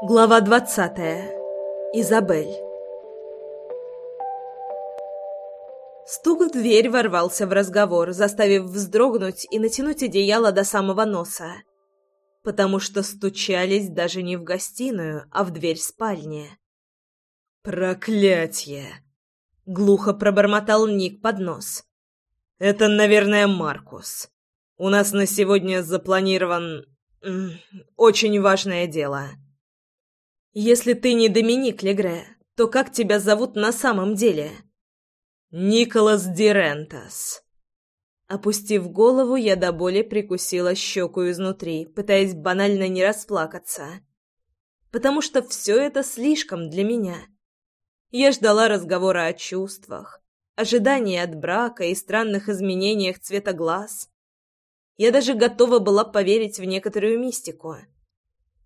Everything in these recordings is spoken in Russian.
Глава двадцатая. Изабель. Стук в дверь ворвался в разговор, заставив вздрогнуть и натянуть одеяло до самого носа. Потому что стучались даже не в гостиную, а в дверь спальни. «Проклятье!» — глухо пробормотал Ник под нос. «Это, наверное, Маркус. У нас на сегодня запланирован... очень важное дело». «Если ты не Доминик Легре, то как тебя зовут на самом деле?» «Николас Дирентас». Опустив голову, я до боли прикусила щеку изнутри, пытаясь банально не расплакаться. Потому что все это слишком для меня. Я ждала разговора о чувствах, ожидании от брака и странных изменениях цвета глаз. Я даже готова была поверить в некоторую мистику.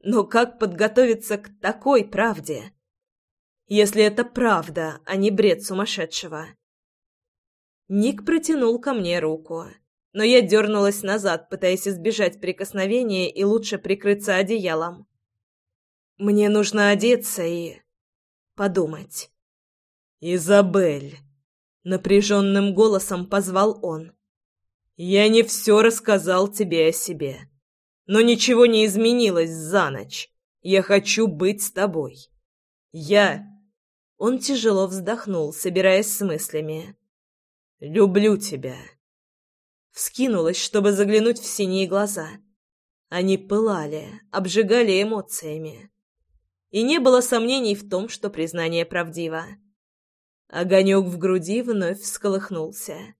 Но как подготовиться к такой правде? Если это правда, а не бред сумасшедшего. Ник протянул ко мне руку, но я дернулась назад, пытаясь избежать прикосновения и лучше прикрыться одеялом. Мне нужно одеться и... подумать. «Изабель!» — напряженным голосом позвал он. «Я не все рассказал тебе о себе. Но ничего не изменилось за ночь. Я хочу быть с тобой. Я...» Он тяжело вздохнул, собираясь с мыслями. «Люблю тебя». Вскинулась, чтобы заглянуть в синие глаза. Они пылали, обжигали эмоциями. И не было сомнений в том, что признание правдиво. Огонек в груди вновь всколыхнулся.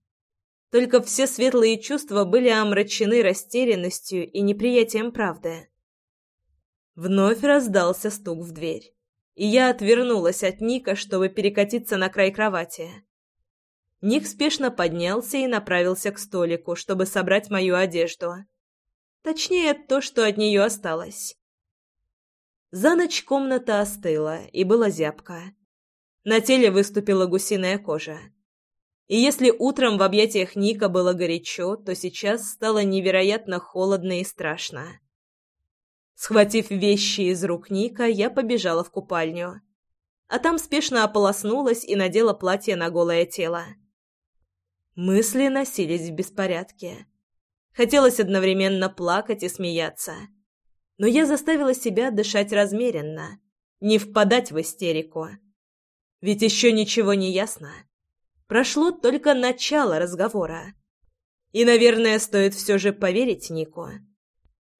Только все светлые чувства были омрачены растерянностью и неприятием правды. Вновь раздался стук в дверь, и я отвернулась от Ника, чтобы перекатиться на край кровати. Ник спешно поднялся и направился к столику, чтобы собрать мою одежду. Точнее, то, что от нее осталось. За ночь комната остыла, и была зябко. На теле выступила гусиная кожа. И если утром в объятиях Ника было горячо, то сейчас стало невероятно холодно и страшно. Схватив вещи из рук Ника, я побежала в купальню. А там спешно ополоснулась и надела платье на голое тело. Мысли носились в беспорядке. Хотелось одновременно плакать и смеяться. Но я заставила себя дышать размеренно, не впадать в истерику. Ведь еще ничего не ясно. Прошло только начало разговора. И, наверное, стоит все же поверить Нику.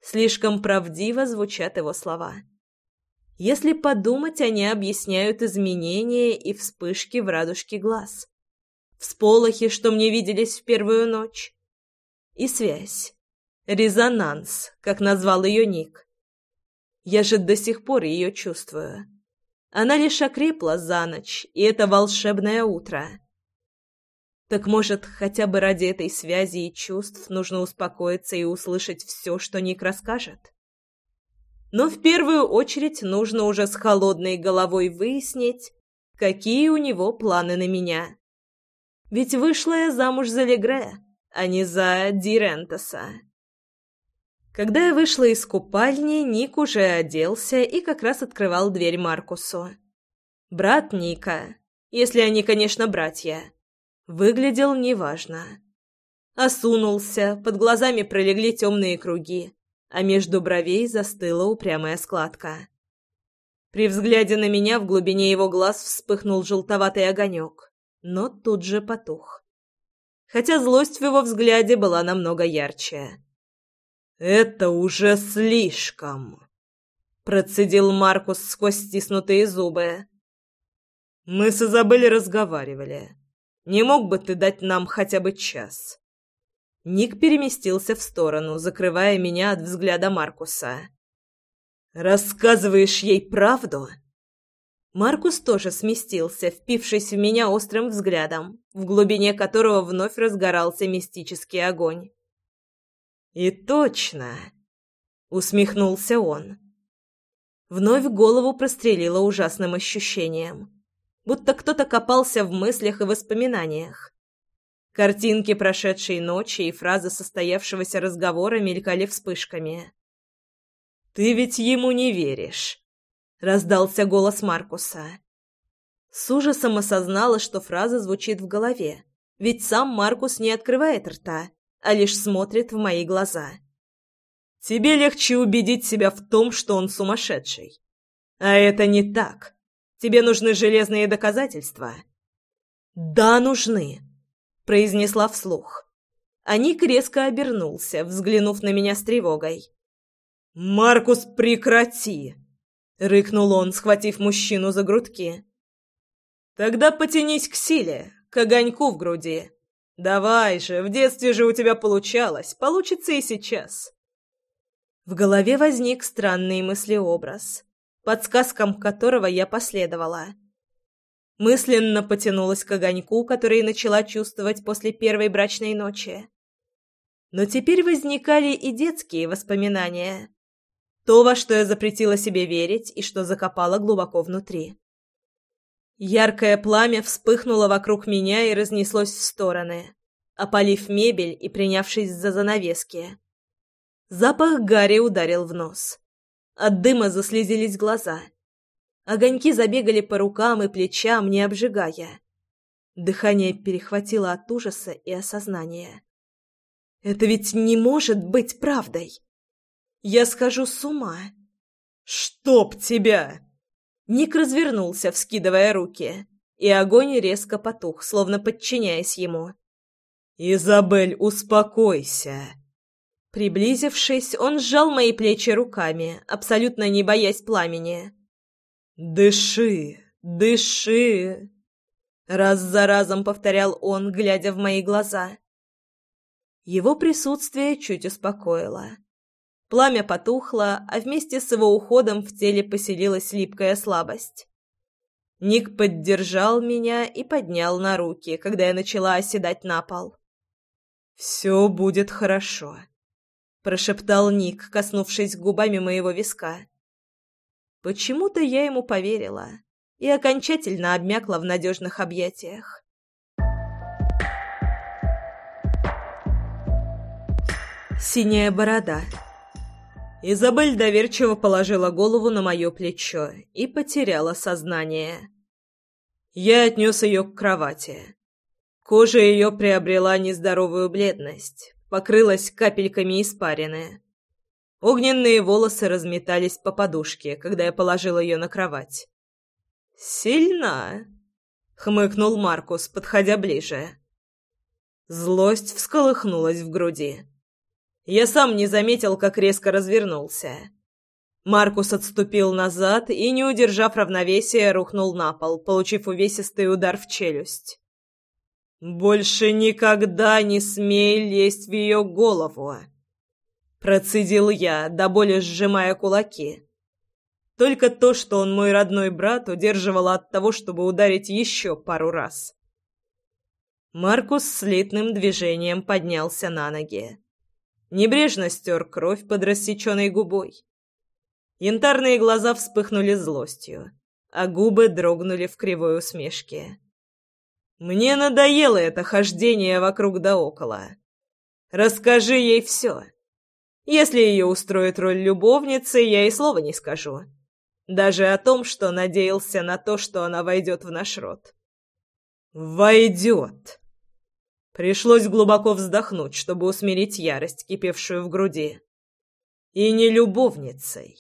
Слишком правдиво звучат его слова. Если подумать, они объясняют изменения и вспышки в радужке глаз. Всполохи, что мне виделись в первую ночь. И связь. Резонанс, как назвал ее Ник. Я же до сих пор ее чувствую. Она лишь окрепла за ночь, и это волшебное утро. Так может, хотя бы ради этой связи и чувств нужно успокоиться и услышать все, что Ник расскажет? Но в первую очередь нужно уже с холодной головой выяснить, какие у него планы на меня. Ведь вышла я замуж за Легре, а не за Дирентеса. Когда я вышла из купальни, Ник уже оделся и как раз открывал дверь Маркусу. Брат Ника, если они, конечно, братья, Выглядел неважно. Осунулся, под глазами пролегли темные круги, а между бровей застыла упрямая складка. При взгляде на меня в глубине его глаз вспыхнул желтоватый огонек, но тут же потух. Хотя злость в его взгляде была намного ярче. «Это уже слишком!» Процедил Маркус сквозь стиснутые зубы. «Мы с Изабеллой разговаривали. Не мог бы ты дать нам хотя бы час?» Ник переместился в сторону, закрывая меня от взгляда Маркуса. «Рассказываешь ей правду?» Маркус тоже сместился, впившись в меня острым взглядом, в глубине которого вновь разгорался мистический огонь. «И точно!» — усмехнулся он. Вновь голову прострелило ужасным ощущением будто кто-то копался в мыслях и воспоминаниях. Картинки прошедшей ночи и фразы состоявшегося разговора мелькали вспышками. «Ты ведь ему не веришь?» раздался голос Маркуса. С ужасом осознала, что фраза звучит в голове, ведь сам Маркус не открывает рта, а лишь смотрит в мои глаза. «Тебе легче убедить себя в том, что он сумасшедший. А это не так. Тебе нужны железные доказательства». «Да, нужны», — произнесла вслух. А Ник резко обернулся, взглянув на меня с тревогой. «Маркус, прекрати!» — рыкнул он, схватив мужчину за грудки. «Тогда потянись к силе, к огоньку в груди. Давай же, в детстве же у тебя получалось, получится и сейчас». В голове возник странный мыслеобраз, подсказкам которого я последовала. Мысленно потянулась к огоньку, который начала чувствовать после первой брачной ночи. Но теперь возникали и детские воспоминания. То, во что я запретила себе верить и что закопала глубоко внутри. Яркое пламя вспыхнуло вокруг меня и разнеслось в стороны, опалив мебель и принявшись за занавески. Запах гари ударил в нос. От дыма заслезились глаза. Огоньки забегали по рукам и плечам, не обжигая. Дыхание перехватило от ужаса и осознания. «Это ведь не может быть правдой!» Я схожу с ума. Чтоб тебя! Ник развернулся, вскидывая руки, и огонь резко потух, словно подчиняясь ему. Изабель, успокойся. Приблизившись, он сжал мои плечи руками, абсолютно не боясь пламени. Дыши, дыши, раз за разом повторял он, глядя в мои глаза. Его присутствие чуть успокоило. Пламя потухло, а вместе с его уходом в теле поселилась липкая слабость. Ник поддержал меня и поднял на руки, когда я начала оседать на пол. «Все будет хорошо», — прошептал Ник, коснувшись губами моего виска. Почему-то я ему поверила и окончательно обмякла в надежных объятиях. Синяя борода. Изабель доверчиво положила голову на мое плечо и потеряла сознание. Я отнес ее к кровати. Кожа ее приобрела нездоровую бледность, покрылась капельками испарины. Огненные волосы разметались по подушке, когда я положил ее на кровать. «Сильна!» — хмыкнул Маркус, подходя ближе. Злость всколыхнулась в груди. Я сам не заметил, как резко развернулся. Маркус отступил назад и, не удержав равновесия, рухнул на пол, получив увесистый удар в челюсть. «Больше никогда не смей лезть в ее голову!» Процедил я, до боли сжимая кулаки. Только то, что он мой родной брат, удерживало от того, чтобы ударить еще пару раз. Маркус слитным движением поднялся на ноги небрежно стер кровь под рассеченной губой. Янтарные глаза вспыхнули злостью, а губы дрогнули в кривой усмешке. «Мне надоело это хождение вокруг да около. Расскажи ей все. Если ее устроит роль любовницы, я и слова не скажу. Даже о том, что надеялся на то, что она войдет в наш род». «Войдет!» Пришлось глубоко вздохнуть, чтобы усмирить ярость, кипевшую в груди. И не любовницей.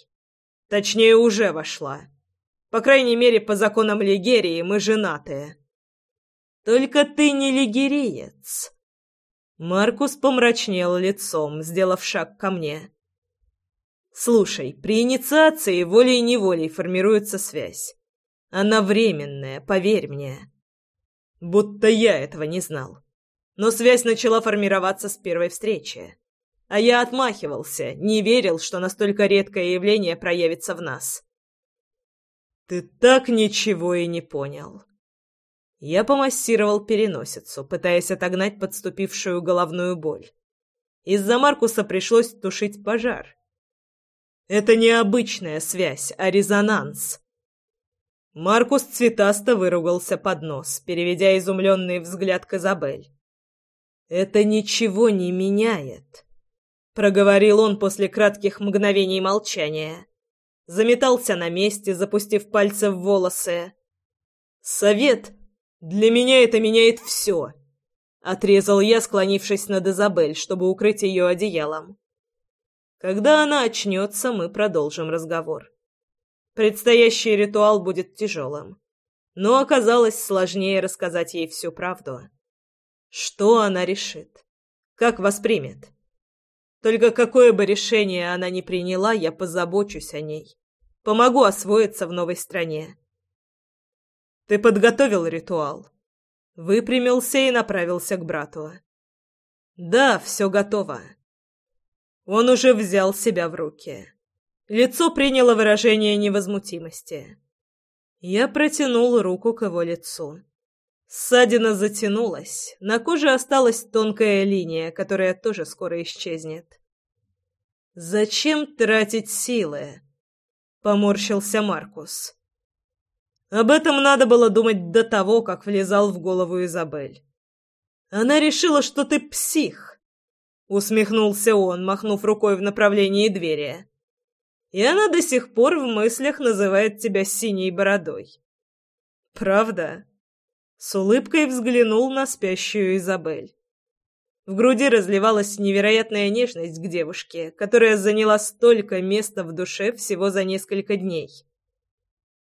Точнее, уже вошла. По крайней мере, по законам Лигерии мы женатые. Только ты не лигериец. Маркус помрачнел лицом, сделав шаг ко мне. Слушай, при инициации волей-неволей формируется связь. Она временная, поверь мне. Будто я этого не знал но связь начала формироваться с первой встречи. А я отмахивался, не верил, что настолько редкое явление проявится в нас. «Ты так ничего и не понял». Я помассировал переносицу, пытаясь отогнать подступившую головную боль. Из-за Маркуса пришлось тушить пожар. Это не обычная связь, а резонанс. Маркус цветасто выругался под нос, переведя изумленный взгляд к Изабель. «Это ничего не меняет», — проговорил он после кратких мгновений молчания. заметался на месте, запустив пальцы в волосы. «Совет! Для меня это меняет все!» Отрезал я, склонившись над Изабель, чтобы укрыть ее одеялом. Когда она очнется, мы продолжим разговор. Предстоящий ритуал будет тяжелым. Но оказалось сложнее рассказать ей всю правду. Что она решит? Как воспримет? Только какое бы решение она ни приняла, я позабочусь о ней. Помогу освоиться в новой стране. Ты подготовил ритуал? Выпрямился и направился к брату. Да, все готово. Он уже взял себя в руки. Лицо приняло выражение невозмутимости. Я протянул руку к его лицу. Ссадина затянулась, на коже осталась тонкая линия, которая тоже скоро исчезнет. «Зачем тратить силы?» — поморщился Маркус. Об этом надо было думать до того, как влезал в голову Изабель. Она решила, что ты псих. Усмехнулся он, махнув рукой в направлении двери. И она до сих пор в мыслях называет тебя синей бородой. Правда? С улыбкой взглянул на спящую Изабель. В груди разливалась невероятная нежность к девушке, которая заняла столько места в душе всего за несколько дней.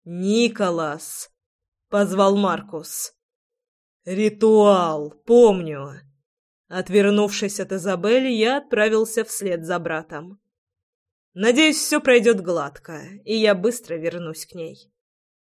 «Николас!» — позвал Маркус. «Ритуал, помню!» Отвернувшись от Изабели, я отправился вслед за братом. «Надеюсь, все пройдет гладко, и я быстро вернусь к ней».